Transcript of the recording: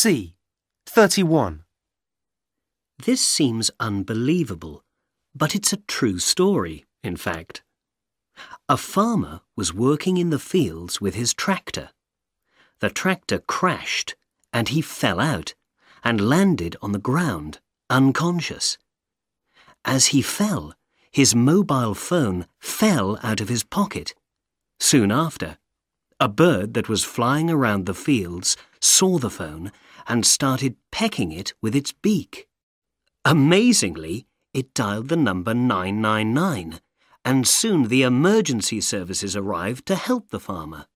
C. 31. This seems unbelievable, but it's a true story, in fact. A farmer was working in the fields with his tractor. The tractor crashed and he fell out and landed on the ground, unconscious. As he fell, his mobile phone fell out of his pocket. Soon after, a bird that was flying around the fields saw the phone and started pecking it with its beak. Amazingly, it dialed the number 999, and soon the emergency services arrived to help the farmer.